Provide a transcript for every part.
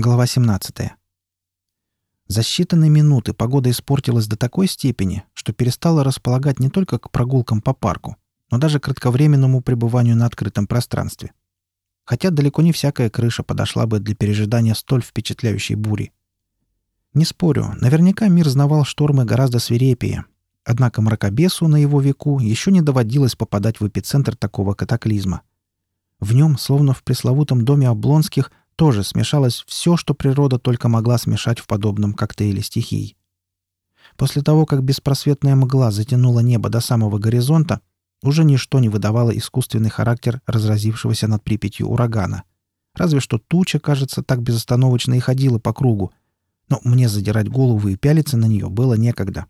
Глава 17. За считанные минуты погода испортилась до такой степени, что перестала располагать не только к прогулкам по парку, но даже к кратковременному пребыванию на открытом пространстве. Хотя далеко не всякая крыша подошла бы для пережидания столь впечатляющей бури. Не спорю, наверняка мир знавал штормы гораздо свирепее. Однако мракобесу на его веку еще не доводилось попадать в эпицентр такого катаклизма. В нем, словно в пресловутом доме Облонских, тоже смешалось все, что природа только могла смешать в подобном коктейле стихий. После того, как беспросветная мгла затянула небо до самого горизонта, уже ничто не выдавало искусственный характер разразившегося над Припятью урагана. Разве что туча, кажется, так безостановочно и ходила по кругу. Но мне задирать голову и пялиться на нее было некогда.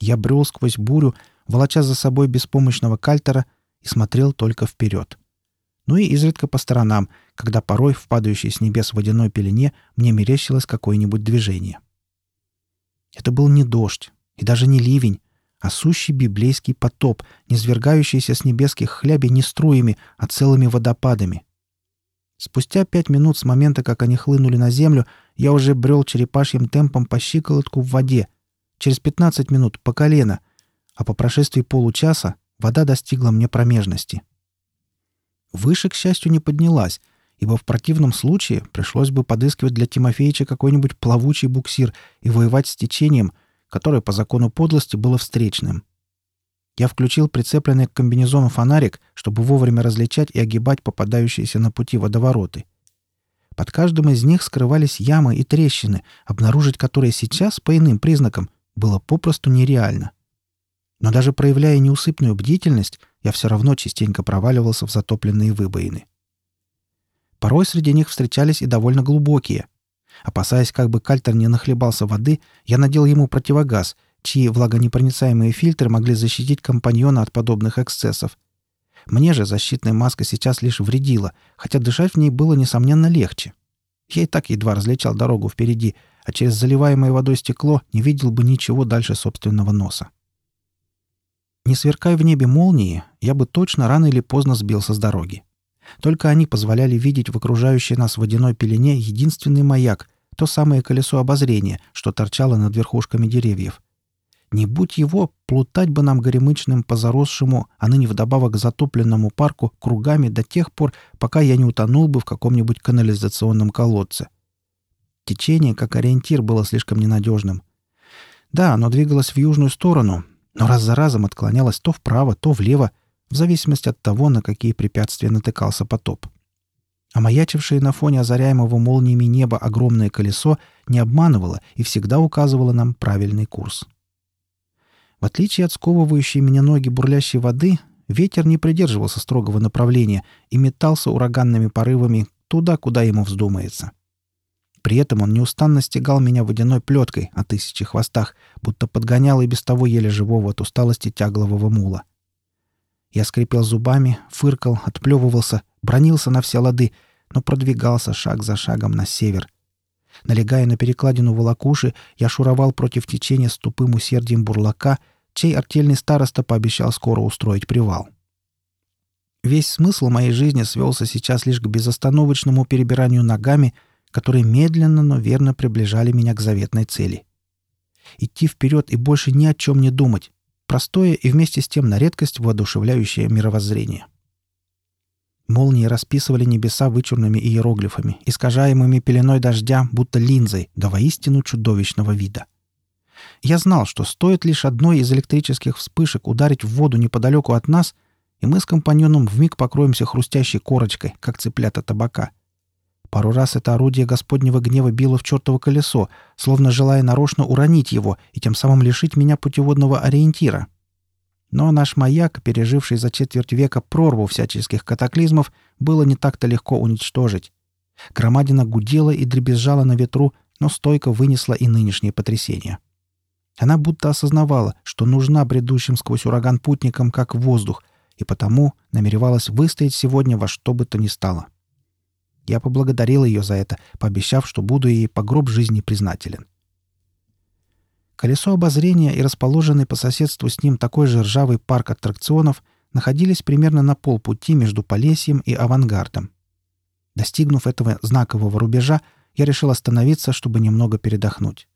Я брел сквозь бурю, волоча за собой беспомощного кальтера, и смотрел только вперед ну и изредка по сторонам, когда порой в падающей с небес водяной пелене мне мерещилось какое-нибудь движение. Это был не дождь и даже не ливень, а сущий библейский потоп, низвергающийся с небесских хлябей не струями, а целыми водопадами. Спустя пять минут с момента, как они хлынули на землю, я уже брел черепашьим темпом по щиколотку в воде, через пятнадцать минут по колено, а по прошествии получаса вода достигла мне промежности. Выше, к счастью, не поднялась, ибо в противном случае пришлось бы подыскивать для Тимофеича какой-нибудь плавучий буксир и воевать с течением, которое по закону подлости было встречным. Я включил прицепленный к комбинезону фонарик, чтобы вовремя различать и огибать попадающиеся на пути водовороты. Под каждым из них скрывались ямы и трещины, обнаружить которые сейчас, по иным признакам, было попросту нереально. Но даже проявляя неусыпную бдительность, я все равно частенько проваливался в затопленные выбоины. Порой среди них встречались и довольно глубокие. Опасаясь, как бы кальтер не нахлебался воды, я надел ему противогаз, чьи влагонепроницаемые фильтры могли защитить компаньона от подобных эксцессов. Мне же защитная маска сейчас лишь вредила, хотя дышать в ней было, несомненно, легче. Я и так едва различал дорогу впереди, а через заливаемое водой стекло не видел бы ничего дальше собственного носа. Не сверкая в небе молнии, я бы точно рано или поздно сбился с дороги. Только они позволяли видеть в окружающей нас водяной пелене единственный маяк, то самое колесо обозрения, что торчало над верхушками деревьев. Не будь его, плутать бы нам горемычным по заросшему, а ныне вдобавок затопленному парку кругами до тех пор, пока я не утонул бы в каком-нибудь канализационном колодце. Течение, как ориентир, было слишком ненадежным. Да, оно двигалось в южную сторону, но раз за разом отклонялась то вправо, то влево, в зависимости от того, на какие препятствия натыкался потоп. А маячившее на фоне озаряемого молниями неба огромное колесо не обманывало и всегда указывало нам правильный курс. В отличие от сковывающей меня ноги бурлящей воды, ветер не придерживался строгого направления и метался ураганными порывами туда, куда ему вздумается. При этом он неустанно стегал меня водяной плеткой о тысячи хвостах, будто подгонял и без того еле живого от усталости тяглового мула. Я скрипел зубами, фыркал, отплевывался, бронился на все лады, но продвигался шаг за шагом на север. Налегая на перекладину волокуши, я шуровал против течения с тупым усердием бурлака, чей артельный староста пообещал скоро устроить привал. Весь смысл моей жизни свелся сейчас лишь к безостановочному перебиранию ногами — которые медленно, но верно приближали меня к заветной цели. Идти вперед и больше ни о чем не думать. Простое и вместе с тем на редкость воодушевляющее мировоззрение. Молнии расписывали небеса вычурными иероглифами, искажаемыми пеленой дождя, будто линзой, до воистину чудовищного вида. Я знал, что стоит лишь одной из электрических вспышек ударить в воду неподалеку от нас, и мы с компаньоном вмиг покроемся хрустящей корочкой, как цыплята табака — Пару раз это орудие Господнего гнева било в чертово колесо, словно желая нарочно уронить его и тем самым лишить меня путеводного ориентира. Но наш маяк, переживший за четверть века прорву всяческих катаклизмов, было не так-то легко уничтожить. Громадина гудела и дребезжала на ветру, но стойко вынесла и нынешнее потрясение. Она будто осознавала, что нужна бредущим сквозь ураган путникам как воздух, и потому намеревалась выстоять сегодня во что бы то ни стало. — я поблагодарил ее за это, пообещав, что буду ей по гроб жизни признателен. Колесо обозрения и расположенный по соседству с ним такой же ржавый парк аттракционов находились примерно на полпути между Полесьем и Авангардом. Достигнув этого знакового рубежа, я решил остановиться, чтобы немного передохнуть.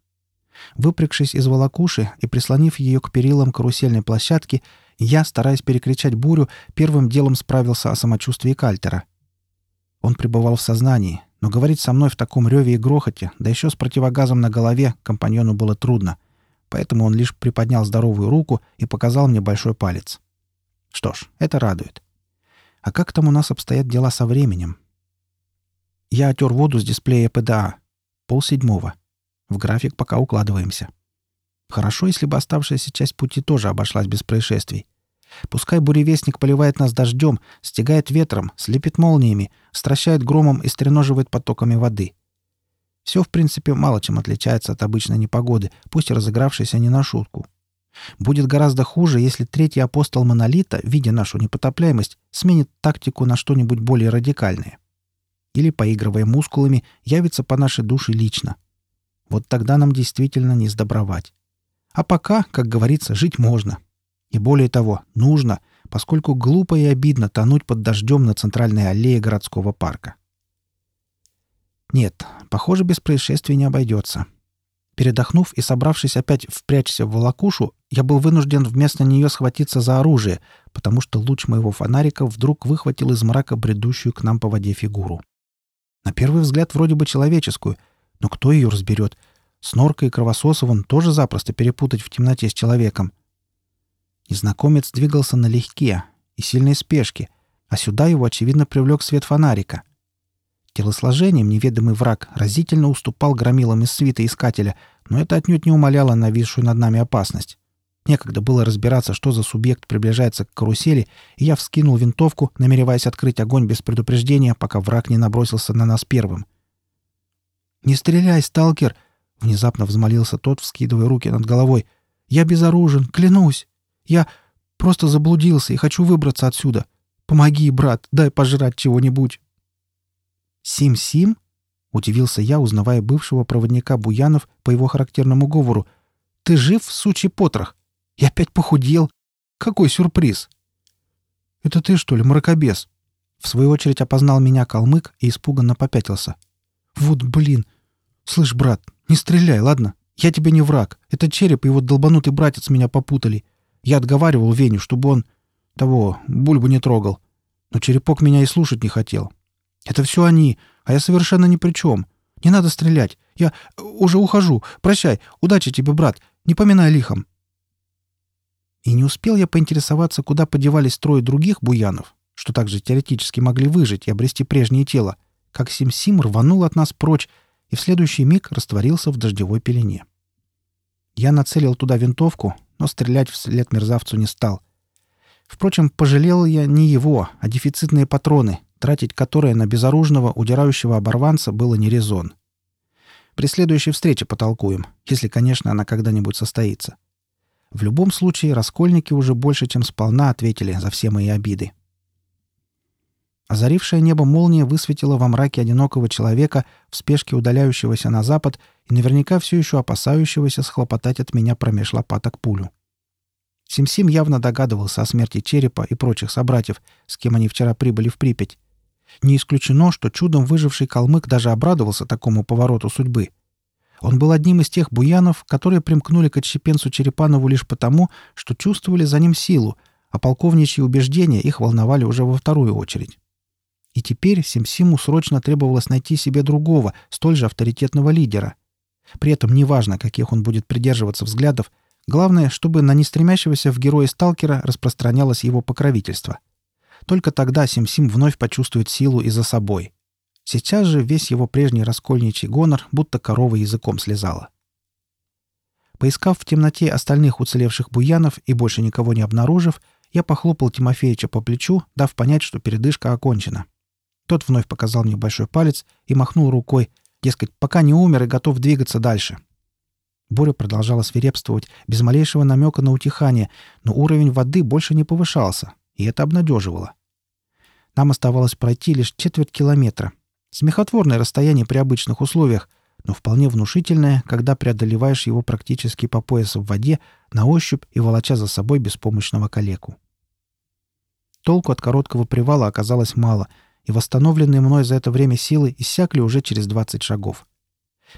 Выпрягшись из волокуши и прислонив ее к перилам карусельной площадки, я, стараясь перекричать бурю, первым делом справился о самочувствии Кальтера. Он пребывал в сознании, но говорить со мной в таком реве и грохоте, да еще с противогазом на голове, компаньону было трудно, поэтому он лишь приподнял здоровую руку и показал мне большой палец. Что ж, это радует. А как там у нас обстоят дела со временем? Я отер воду с дисплея ПДА. Пол седьмого. В график пока укладываемся. Хорошо, если бы оставшаяся часть пути тоже обошлась без происшествий. Пускай буревестник поливает нас дождем, стегает ветром, слепит молниями, стращает громом и стреноживает потоками воды. Все, в принципе, мало чем отличается от обычной непогоды, пусть и разыгравшейся не на шутку. Будет гораздо хуже, если третий апостол Монолита, видя нашу непотопляемость, сменит тактику на что-нибудь более радикальное. Или, поигрывая мускулами, явится по нашей душе лично. Вот тогда нам действительно не сдобровать. А пока, как говорится, жить можно. И более того, нужно, поскольку глупо и обидно тонуть под дождем на центральной аллее городского парка. Нет, похоже, без происшествий не обойдется. Передохнув и собравшись опять впрячься в волокушу, я был вынужден вместо нее схватиться за оружие, потому что луч моего фонарика вдруг выхватил из мрака бредущую к нам по воде фигуру. На первый взгляд вроде бы человеческую, но кто ее разберет? Снорка и Кровососовым тоже запросто перепутать в темноте с человеком. Незнакомец двигался налегке и сильной спешке, а сюда его, очевидно, привлек свет фонарика. Телосложением неведомый враг разительно уступал громилам из свита Искателя, но это отнюдь не умаляло нависшую над нами опасность. Некогда было разбираться, что за субъект приближается к карусели, и я вскинул винтовку, намереваясь открыть огонь без предупреждения, пока враг не набросился на нас первым. «Не стреляй, сталкер!» — внезапно взмолился тот, вскидывая руки над головой. «Я безоружен, клянусь! Я просто заблудился и хочу выбраться отсюда. Помоги, брат, дай пожрать чего-нибудь!» «Сим-Сим?» — удивился я, узнавая бывшего проводника Буянов по его характерному говору. «Ты жив, сучий потрох? Я опять похудел. Какой сюрприз!» «Это ты, что ли, мракобес?» В свою очередь опознал меня калмык и испуганно попятился. «Вот блин! Слышь, брат, не стреляй, ладно? Я тебе не враг. Это череп и его долбанутый братец меня попутали. Я отговаривал Веню, чтобы он... того, бульбу не трогал. Но черепок меня и слушать не хотел. Это все они, а я совершенно ни при чем. Не надо стрелять. Я уже ухожу. Прощай. Удачи тебе, брат. Не поминай лихом. И не успел я поинтересоваться, куда подевались трое других буянов, что также теоретически могли выжить и обрести прежнее тело, как Сим-Сим рванул от нас прочь и в следующий миг растворился в дождевой пелене. Я нацелил туда винтовку, но стрелять вслед мерзавцу не стал. Впрочем, пожалел я не его, а дефицитные патроны, тратить которые на безоружного, удирающего оборванца было не резон. При следующей встрече потолкуем, если, конечно, она когда-нибудь состоится. В любом случае, раскольники уже больше, чем сполна ответили за все мои обиды. Озарившее небо молния высветила во мраке одинокого человека, в спешке удаляющегося на запад и наверняка все еще опасающегося схлопотать от меня промеж лопаток пулю. Сим-Сим явно догадывался о смерти черепа и прочих собратьев, с кем они вчера прибыли в Припять. Не исключено, что чудом выживший калмык даже обрадовался такому повороту судьбы — он был одним из тех буянов, которые примкнули к отщепенцу Черепанову лишь потому, что чувствовали за ним силу, а полковничьи убеждения их волновали уже во вторую очередь. И теперь Симсиму срочно требовалось найти себе другого, столь же авторитетного лидера. При этом неважно, каких он будет придерживаться взглядов, главное, чтобы на нестремящегося в героя сталкера распространялось его покровительство. Только тогда Симсим вновь почувствует силу и за собой. Сейчас же весь его прежний раскольничий гонор будто корова языком слезала. Поискав в темноте остальных уцелевших буянов и больше никого не обнаружив, я похлопал Тимофеича по плечу, дав понять, что передышка окончена. Тот вновь показал мне большой палец и махнул рукой, дескать, пока не умер и готов двигаться дальше. Буря продолжала свирепствовать, без малейшего намека на утихание, но уровень воды больше не повышался, и это обнадеживало. Нам оставалось пройти лишь четверть километра, Смехотворное расстояние при обычных условиях, но вполне внушительное, когда преодолеваешь его практически по пояс в воде, на ощупь и волоча за собой беспомощного калеку. Толку от короткого привала оказалось мало, и восстановленные мной за это время силы иссякли уже через 20 шагов.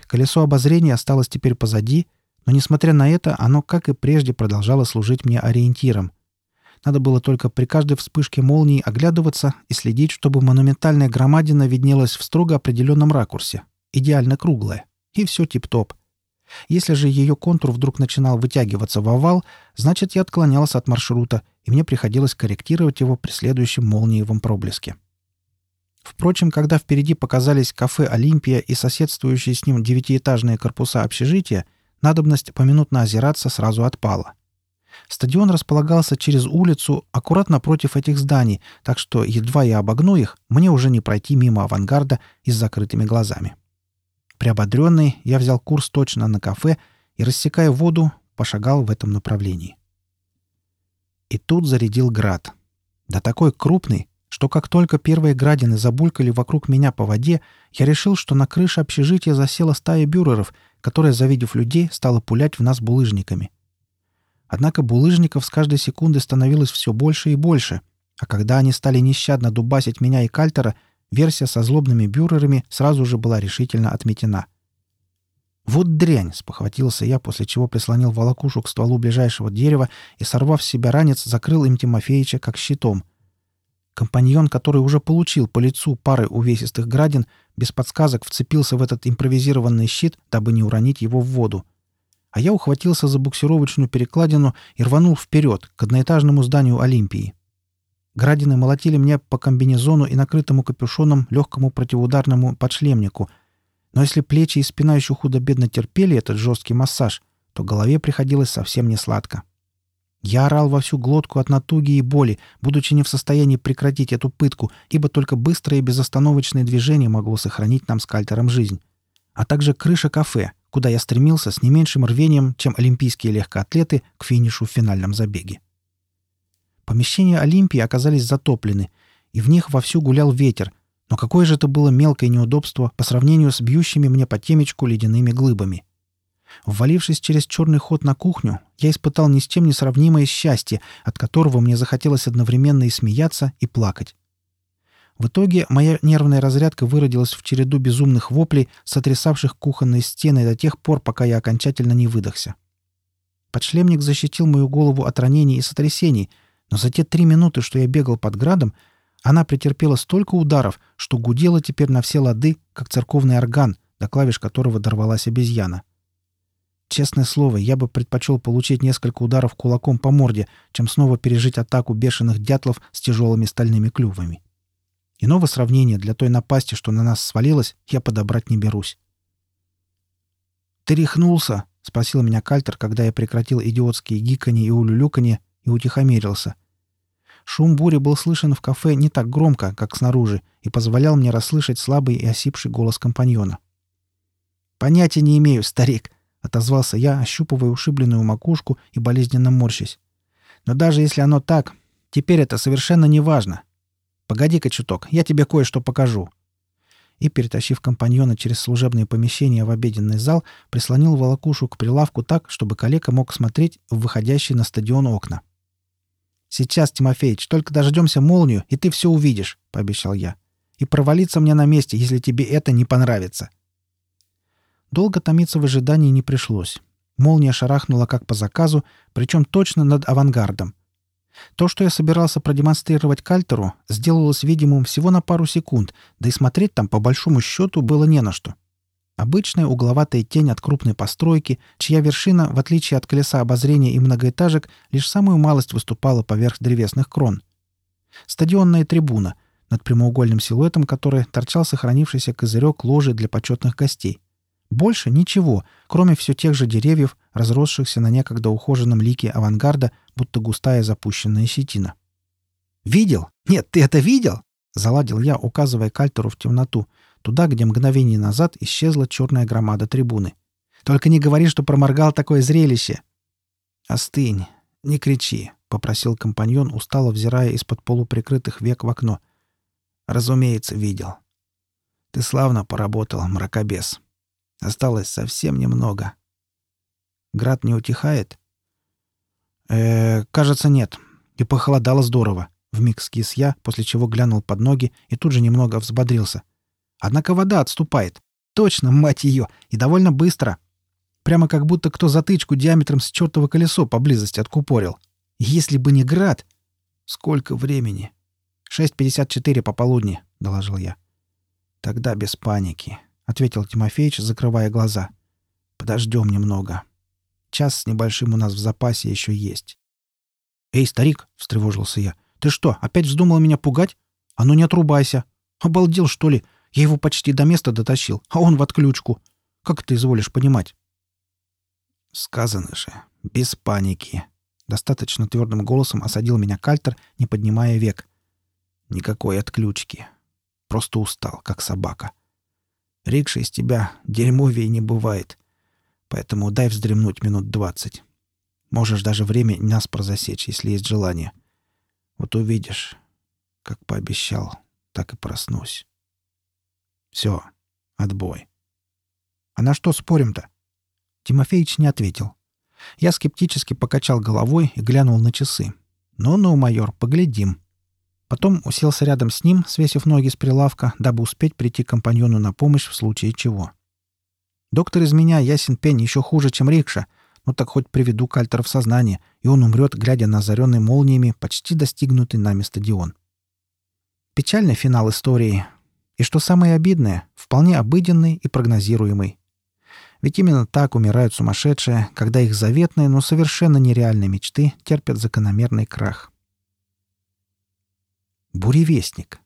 Колесо обозрения осталось теперь позади, но, несмотря на это, оно, как и прежде, продолжало служить мне ориентиром. Надо было только при каждой вспышке молнии оглядываться и следить, чтобы монументальная громадина виднелась в строго определенном ракурсе, идеально круглая. И все тип-топ. Если же ее контур вдруг начинал вытягиваться в овал, значит, я отклонялся от маршрута, и мне приходилось корректировать его при следующем молниевом проблеске. Впрочем, когда впереди показались кафе «Олимпия» и соседствующие с ним девятиэтажные корпуса общежития, надобность поминутно озираться сразу отпала. Стадион располагался через улицу, аккуратно против этих зданий, так что, едва я обогну их, мне уже не пройти мимо авангарда и с закрытыми глазами. Приободренный, я взял курс точно на кафе и, рассекая воду, пошагал в этом направлении. И тут зарядил град. Да такой крупный, что как только первые градины забулькали вокруг меня по воде, я решил, что на крыше общежития засела стая бюреров, которая, завидев людей, стала пулять в нас булыжниками. Однако булыжников с каждой секунды становилось все больше и больше, а когда они стали нещадно дубасить меня и Кальтера, версия со злобными бюрерами сразу же была решительно отметена. «Вот дрянь!» — спохватился я, после чего прислонил волокушу к стволу ближайшего дерева и, сорвав с себя ранец, закрыл им Тимофеича как щитом — Компаньон, который уже получил по лицу пары увесистых градин, без подсказок вцепился в этот импровизированный щит, дабы не уронить его в воду. А я ухватился за буксировочную перекладину и рванул вперед, к одноэтажному зданию Олимпии. Градины молотили мне по комбинезону и накрытому капюшоном легкому противоударному подшлемнику. Но если плечи и спина еще худо-бедно терпели этот жесткий массаж, то голове приходилось совсем не сладко. Я орал во всю глотку от натуги и боли, будучи не в состоянии прекратить эту пытку, ибо только быстрое и безостановочное движение могло сохранить нам с Кальтером жизнь. А также крыша кафе, куда я стремился с не меньшим рвением, чем олимпийские легкоатлеты к финишу в финальном забеге. Помещения Олимпии оказались затоплены, и в них вовсю гулял ветер, но какое же это было мелкое неудобство по сравнению с бьющими мне по темечку ледяными глыбами. Ввалившись через черный ход на кухню, я испытал ни с чем не сравнимое счастье, от которого мне захотелось одновременно и смеяться, и плакать. В итоге моя нервная разрядка выродилась в череду безумных воплей, сотрясавших кухонные стены до тех пор, пока я окончательно не выдохся. Подшлемник защитил мою голову от ранений и сотрясений, но за те три минуты, что я бегал под градом, она претерпела столько ударов, что гудела теперь на все лады, как церковный орган, до клавиш которого дорвалась обезьяна. — Честное слово, я бы предпочел получить несколько ударов кулаком по морде, чем снова пережить атаку бешеных дятлов с тяжелыми стальными клювами. Иного сравнения для той напасти, что на нас свалилась, я подобрать не берусь. «Ты рехнулся?» — спросил меня Кальтер, когда я прекратил идиотские гиканье и улюлюканье и утихомирился. Шум бури был слышен в кафе не так громко, как снаружи, и позволял мне расслышать слабый и осипший голос компаньона. «Понятия не имею, старик. Отозвался я, ощупывая ушибленную макушку и болезненно морщась. Но даже если оно так, теперь это совершенно не важно. Погоди-ка чуток, я тебе кое-что покажу. И, перетащив компаньона через служебные помещения в обеденный зал, прислонил волокушу к прилавку так, чтобы коллега мог смотреть в выходящие на стадион окна. «Сейчас, Тимофеич, только дождемся молнию, и ты все увидишь», — пообещал я. «И провалиться мне на месте, если тебе это не понравится». Долго томиться в ожидании не пришлось. Молния шарахнула как по заказу, причем точно над авангардом. То, что я собирался продемонстрировать Кальтеру, сделалось видимым всего на пару секунд, да и смотреть там по большому счету было не на что. Обычная угловатая тень от крупной постройки, чья вершина, в отличие от колеса обозрения и многоэтажек, лишь самую малость выступала поверх древесных крон. Стадионная трибуна, над прямоугольным силуэтом которой торчал сохранившийся козырек ложи для почетных гостей. Больше ничего, кроме все тех же деревьев, разросшихся на некогда ухоженном лике авангарда, будто густая запущенная щетина. «Видел? Нет, ты это видел?» — заладил я, указывая Кальтеру в темноту, туда, где мгновение назад исчезла черная громада трибуны. «Только не говори, что проморгал такое зрелище!» «Остынь, не кричи», — попросил компаньон, устало взирая из-под полуприкрытых век в окно. «Разумеется, видел. Ты славно поработал, мракобес». Осталось совсем немного. Град не утихает? Э, кажется, нет. И похолодало здорово. Вмиг скис я, после чего глянул под ноги и тут же немного взбодрился. Однако вода отступает. Точно, мать ее, и довольно быстро. Прямо как будто кто затычку диаметром с чертово колесо поблизости откупорил. Если бы не град... Сколько времени? 6.54 пополудни, — доложил я. Тогда без паники, — ответил Тимофеич, закрывая глаза. Подождем немного. Час с небольшим у нас в запасе еще есть. «Эй, старик!» — встревожился я. «Ты что, опять вздумал меня пугать? А ну не отрубайся! Обалдел, что ли? Я его почти до места дотащил, а он в отключку. Как ты изволишь понимать?» «Сказано же, без паники!» Достаточно твердым голосом осадил меня Кальтер, не поднимая век. «Никакой отключки. Просто устал, как собака. Рикша из тебя дерьмовее не бывает. Поэтому дай вздремнуть минут двадцать. Можешь даже время наспор засечь, если есть желание. Вот увидишь, как пообещал, так и проснусь. Все, отбой. А на что спорим-то? Тимофеич не ответил. Я скептически покачал головой и глянул на часы. «Ну-ну, майор, поглядим». Потом уселся рядом с ним, свесив ноги с прилавка, дабы успеть прийти компаньону на помощь в случае чего. Доктор из меня, ясен пень, еще хуже, чем Рикша. Ну так хоть приведу Кальтера в сознание, и он умрет, глядя на озаренный молниями, почти достигнутый нами стадион. Печальный финал истории. И что самое обидное, вполне обыденный и прогнозируемый. Ведь именно так умирают сумасшедшие, когда их заветные, но совершенно нереальные мечты терпят закономерный крах. Буревестник.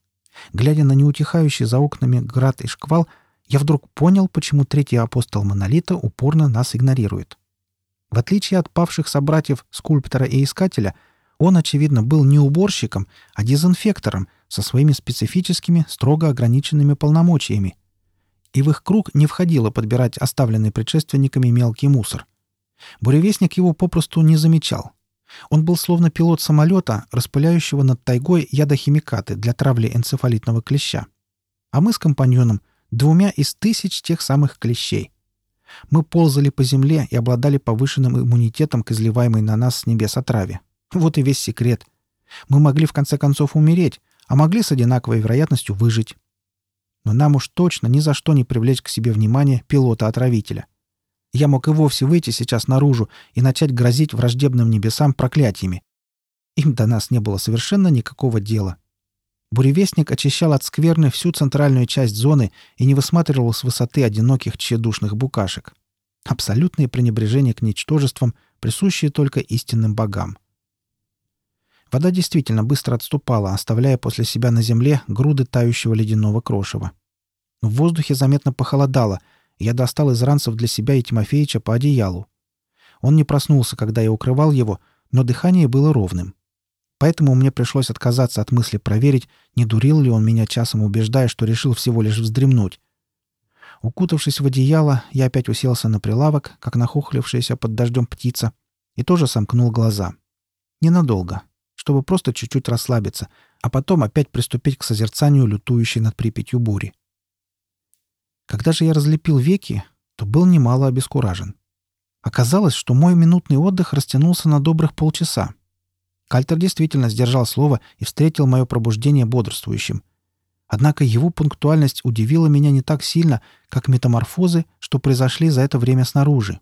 Глядя на неутихающий за окнами град и шквал, я вдруг понял, почему третий апостол Монолита упорно нас игнорирует. В отличие от павших собратьев скульптора и искателя, он, очевидно, был не уборщиком, а дезинфектором со своими специфическими, строго ограниченными полномочиями — и в их круг не входило подбирать оставленный предшественниками мелкий мусор. Буревестник его попросту не замечал. Он был словно пилот самолета, распыляющего над тайгой ядохимикаты для травли энцефалитного клеща. А мы с компаньоном — двумя из тысяч тех самых клещей. Мы ползали по земле и обладали повышенным иммунитетом к изливаемой на нас с небес отраве. Вот и весь секрет. Мы могли в конце концов умереть, а могли с одинаковой вероятностью выжить но нам уж точно ни за что не привлечь к себе внимание пилота-отравителя. Я мог и вовсе выйти сейчас наружу и начать грозить враждебным небесам проклятиями. Им до нас не было совершенно никакого дела. Буревестник очищал от скверны всю центральную часть зоны и не высматривал с высоты одиноких тщедушных букашек. Абсолютное пренебрежение к ничтожествам, присущее только истинным богам. Вода действительно быстро отступала, оставляя после себя на земле груды тающего ледяного крошева. В воздухе заметно похолодало, я достал из ранцев для себя и Тимофеича по одеялу. Он не проснулся, когда я укрывал его, но дыхание было ровным. Поэтому мне пришлось отказаться от мысли проверить, не дурил ли он меня часом, убеждая, что решил всего лишь вздремнуть. Укутавшись в одеяло, я опять уселся на прилавок, как нахохлившаяся под дождем птица, и тоже сомкнул глаза. Ненадолго, чтобы просто чуть-чуть расслабиться, а потом опять приступить к созерцанию лютующей над Припятью бури. Когда же я разлепил веки, то был немало обескуражен. Оказалось, что мой минутный отдых растянулся на добрых полчаса. Кальтер действительно сдержал слово и встретил мое пробуждение бодрствующим. Однако его пунктуальность удивила меня не так сильно, как метаморфозы, что произошли за это время снаружи.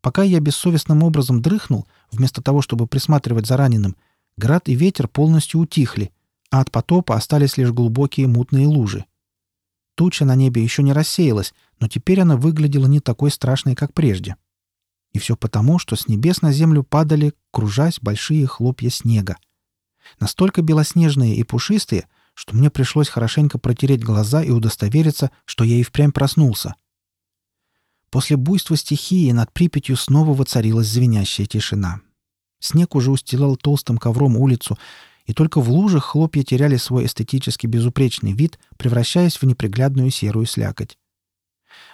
Пока я бессовестным образом дрыхнул, вместо того, чтобы присматривать за раненым, Град и ветер полностью утихли, а от потопа остались лишь глубокие мутные лужи. Туча на небе еще не рассеялась, но теперь она выглядела не такой страшной, как прежде. И все потому, что с небес на землю падали, кружась, большие хлопья снега. Настолько белоснежные и пушистые, что мне пришлось хорошенько протереть глаза и удостовериться, что я и впрямь проснулся. После буйства стихии над Припятью снова воцарилась звенящая тишина. Снег уже устилал толстым ковром улицу, и только в лужах хлопья теряли свой эстетически безупречный вид, превращаясь в неприглядную серую слякоть.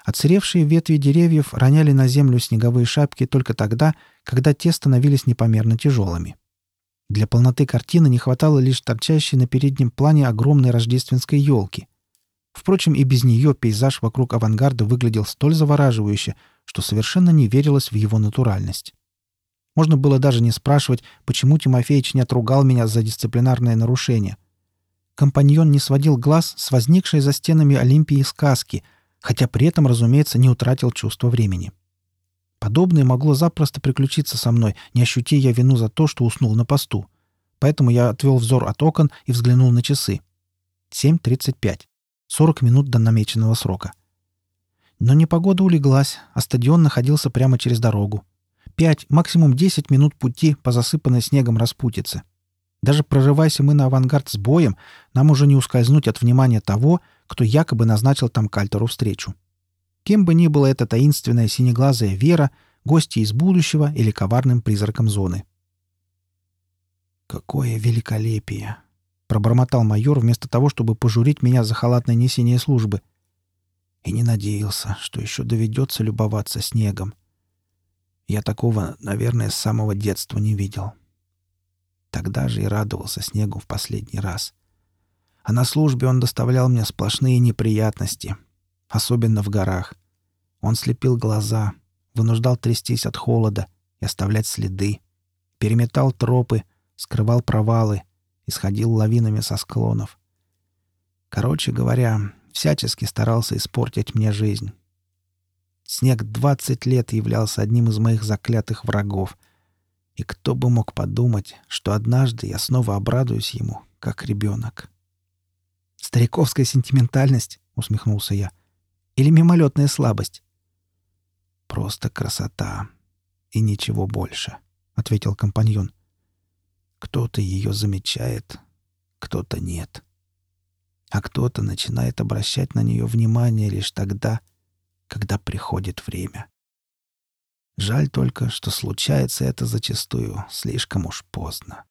Отсыревшие ветви деревьев роняли на землю снеговые шапки только тогда, когда те становились непомерно тяжелыми. Для полноты картины не хватало лишь торчащей на переднем плане огромной рождественской елки. Впрочем, и без нее пейзаж вокруг авангарда выглядел столь завораживающе, что совершенно не верилось в его натуральность. Можно было даже не спрашивать, почему Тимофеич не отругал меня за дисциплинарное нарушение. Компаньон не сводил глаз с возникшей за стенами Олимпии сказки, хотя при этом, разумеется, не утратил чувство времени. Подобное могло запросто приключиться со мной, не ощути я вину за то, что уснул на посту. Поэтому я отвел взор от окон и взглянул на часы. 7.35. 40 минут до намеченного срока. Но непогода улеглась, а стадион находился прямо через дорогу. Пять, максимум десять минут пути по засыпанной снегом распутице. Даже прорываясь мы на авангард с боем, нам уже не ускользнуть от внимания того, кто якобы назначил там Кальтеру встречу. Кем бы ни была эта таинственная синеглазая Вера, гости из будущего или коварным призраком зоны. «Какое великолепие!» — пробормотал майор вместо того, чтобы пожурить меня за халатное несение службы. И не надеялся, что еще доведется любоваться снегом. Я такого, наверное, с самого детства не видел. Тогда же и радовался снегу в последний раз. А на службе он доставлял мне сплошные неприятности, особенно в горах. Он слепил глаза, вынуждал трястись от холода и оставлять следы, переметал тропы, скрывал провалы, исходил лавинами со склонов. Короче говоря, всячески старался испортить мне жизнь. Снег двадцать лет являлся одним из моих заклятых врагов — и кто бы мог подумать, что однажды я снова обрадуюсь ему, как ребенок. «Стариковская сентиментальность», — усмехнулся я. «Или мимолетная слабость?» «Просто красота. И ничего больше», — ответил компаньон. «Кто-то ее замечает, кто-то нет. А кто-то начинает обращать на нее внимание лишь тогда, когда приходит время». Жаль только, что случается это зачастую слишком уж поздно.